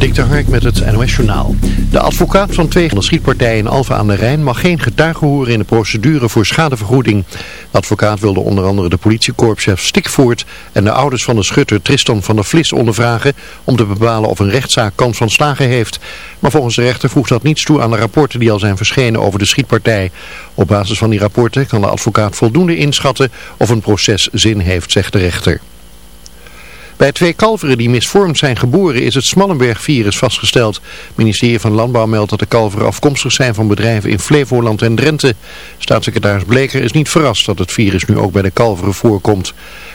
Dik Hark met het NOS Journaal. De advocaat van twee van de schietpartijen in Alfa aan de Rijn mag geen getuigen horen in de procedure voor schadevergoeding. De advocaat wilde onder andere de politiekorpschef Stikvoort en de ouders van de schutter Tristan van der Vlis ondervragen om te bepalen of een rechtszaak kans van slagen heeft. Maar volgens de rechter voegt dat niets toe aan de rapporten die al zijn verschenen over de schietpartij. Op basis van die rapporten kan de advocaat voldoende inschatten of een proces zin heeft, zegt de rechter. Bij twee kalveren die misvormd zijn geboren is het Smallenberg-virus vastgesteld. Het ministerie van Landbouw meldt dat de kalveren afkomstig zijn van bedrijven in Flevoland en Drenthe. Staatssecretaris Bleker is niet verrast dat het virus nu ook bij de kalveren voorkomt.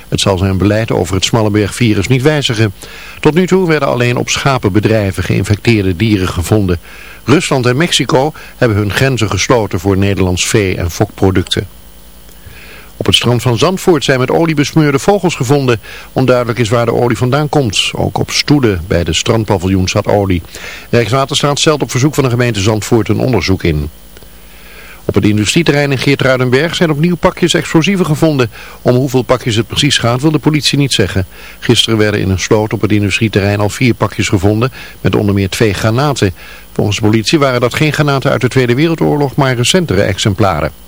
Het zal zijn beleid over het Smallenberg-virus niet wijzigen. Tot nu toe werden alleen op schapenbedrijven geïnfecteerde dieren gevonden. Rusland en Mexico hebben hun grenzen gesloten voor Nederlands vee- en fokproducten. Op het strand van Zandvoort zijn met olie besmeurde vogels gevonden. Onduidelijk is waar de olie vandaan komt. Ook op stoelen bij de strandpaviljoen zat olie. Rijkswaterstaat stelt op verzoek van de gemeente Zandvoort een onderzoek in. Op het industrieterrein in Geertruidenberg zijn opnieuw pakjes explosieven gevonden. Om hoeveel pakjes het precies gaat wil de politie niet zeggen. Gisteren werden in een sloot op het industrieterrein al vier pakjes gevonden met onder meer twee granaten. Volgens de politie waren dat geen granaten uit de Tweede Wereldoorlog, maar recentere exemplaren.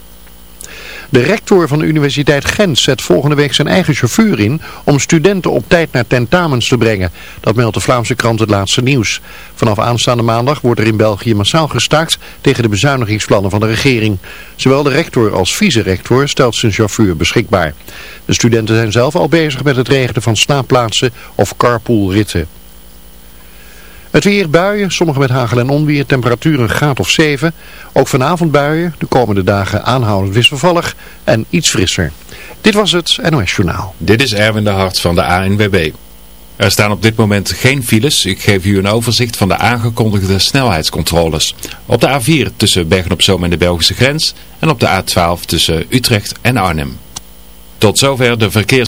De rector van de Universiteit Gent zet volgende week zijn eigen chauffeur in om studenten op tijd naar tentamens te brengen. Dat meldt de Vlaamse krant het laatste nieuws. Vanaf aanstaande maandag wordt er in België massaal gestaakt tegen de bezuinigingsplannen van de regering. Zowel de rector als vice-rector stelt zijn chauffeur beschikbaar. De studenten zijn zelf al bezig met het regelen van slaapplaatsen of carpoolritten. Het weer buien, sommige met hagel en onweer, temperatuur een graad of 7. Ook vanavond buien, de komende dagen aanhoudend wisselvallig en iets frisser. Dit was het NOS Journaal. Dit is Erwin de Hart van de ANWB. Er staan op dit moment geen files. Ik geef u een overzicht van de aangekondigde snelheidscontroles. Op de A4 tussen Bergen-op-Zoom en de Belgische grens en op de A12 tussen Utrecht en Arnhem. Tot zover de verkeers...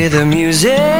hear the music.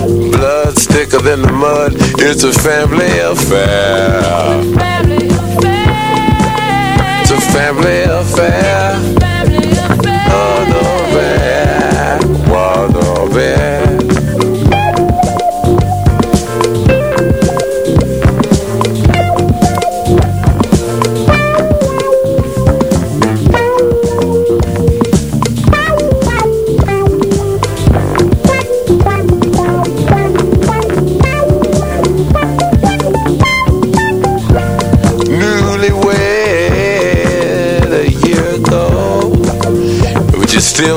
Blood's thicker than the mud. It's a family affair. It's a family affair.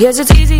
Guess it's easy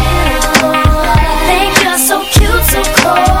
Cute,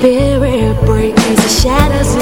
Spirit breaks as it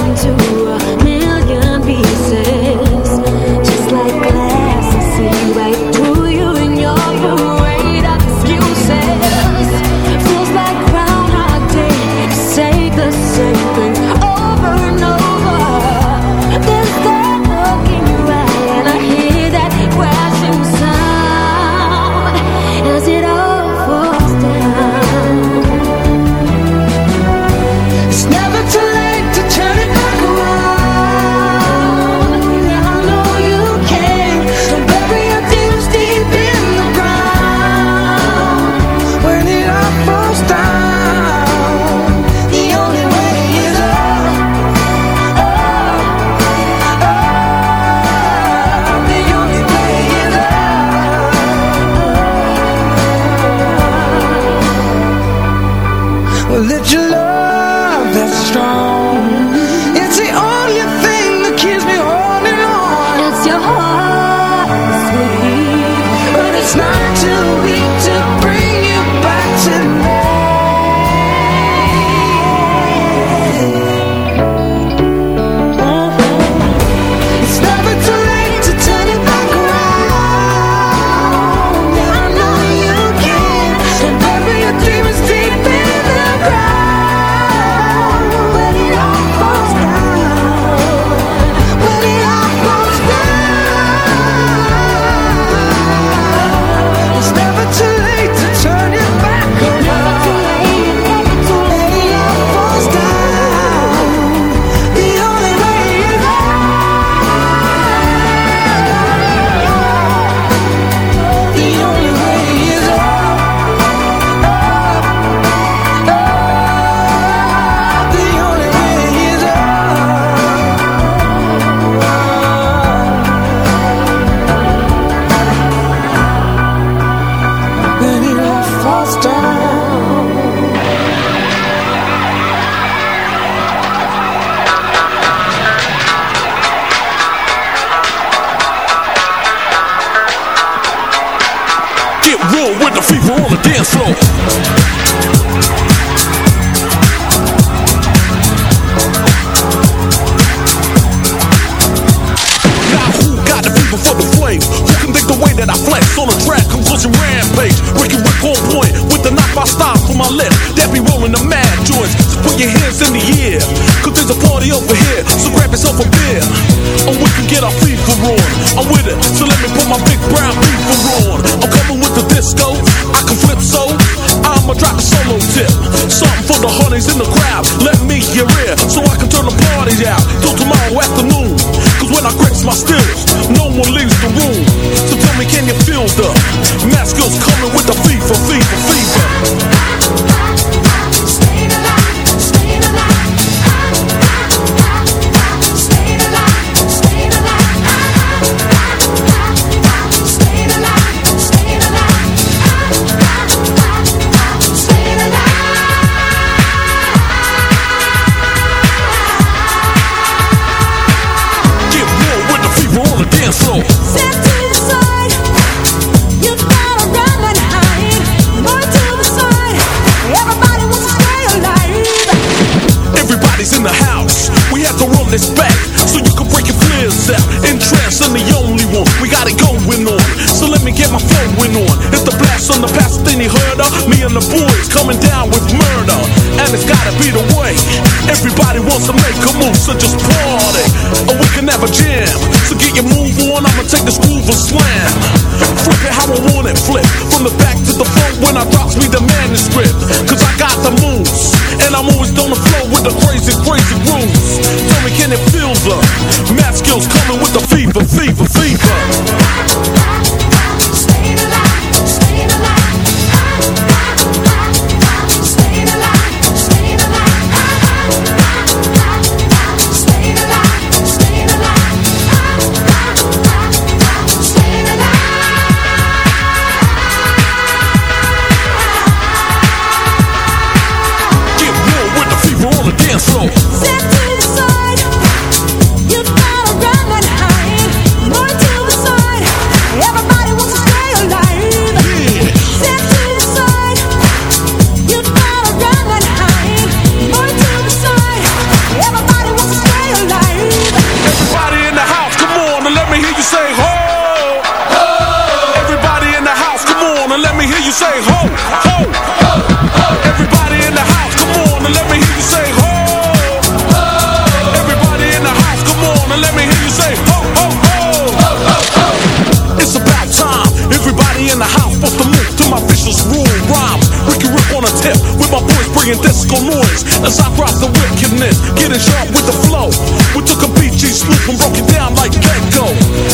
making disco noise as I drop the wickedness, getting sharp with the flow. We took a BG slip and broke it down like Gecko.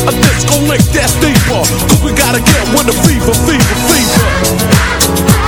A disco lick that's deeper, cause we gotta get with the fever, fever, fever.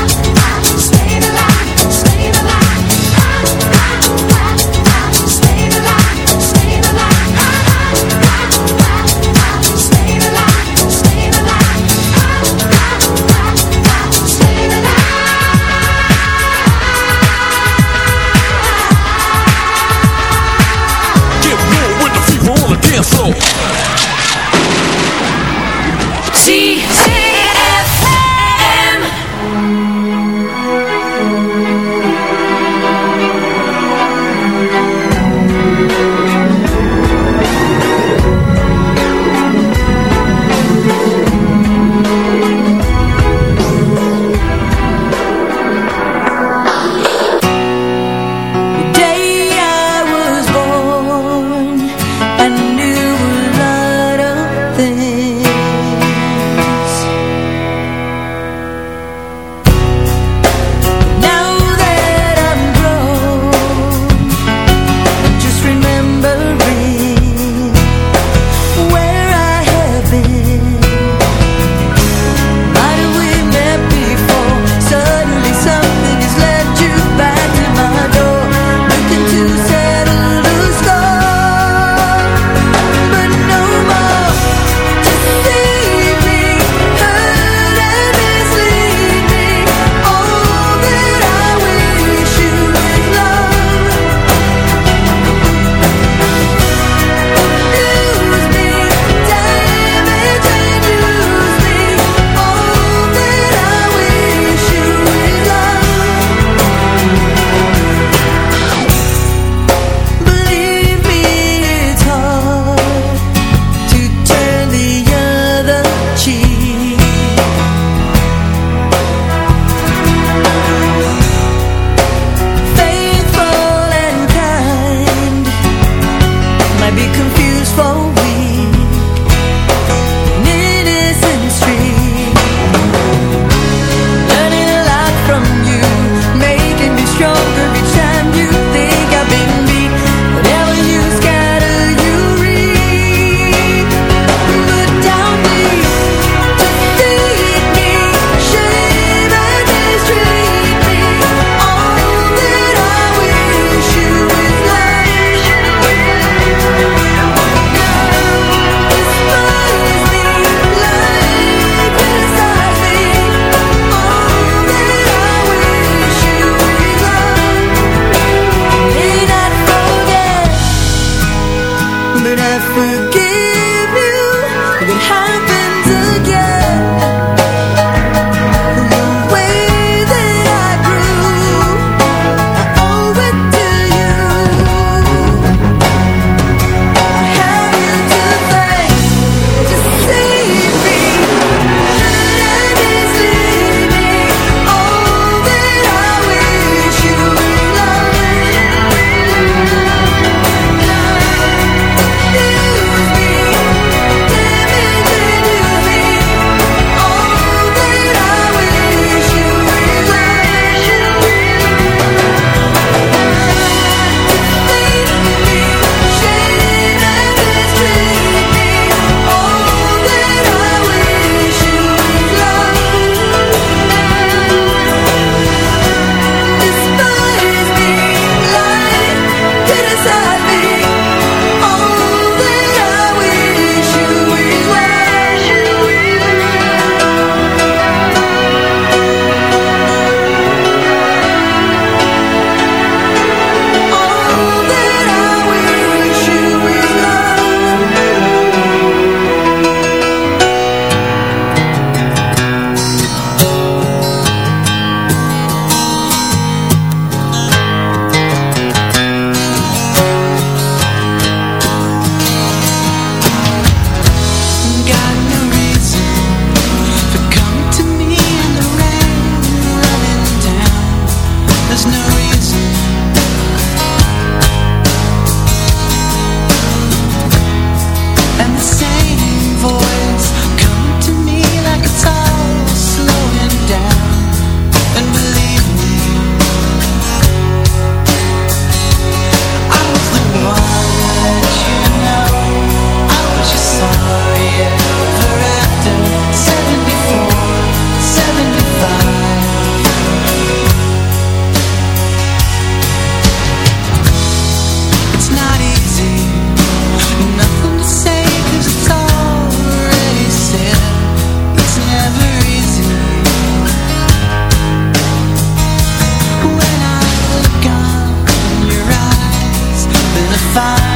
find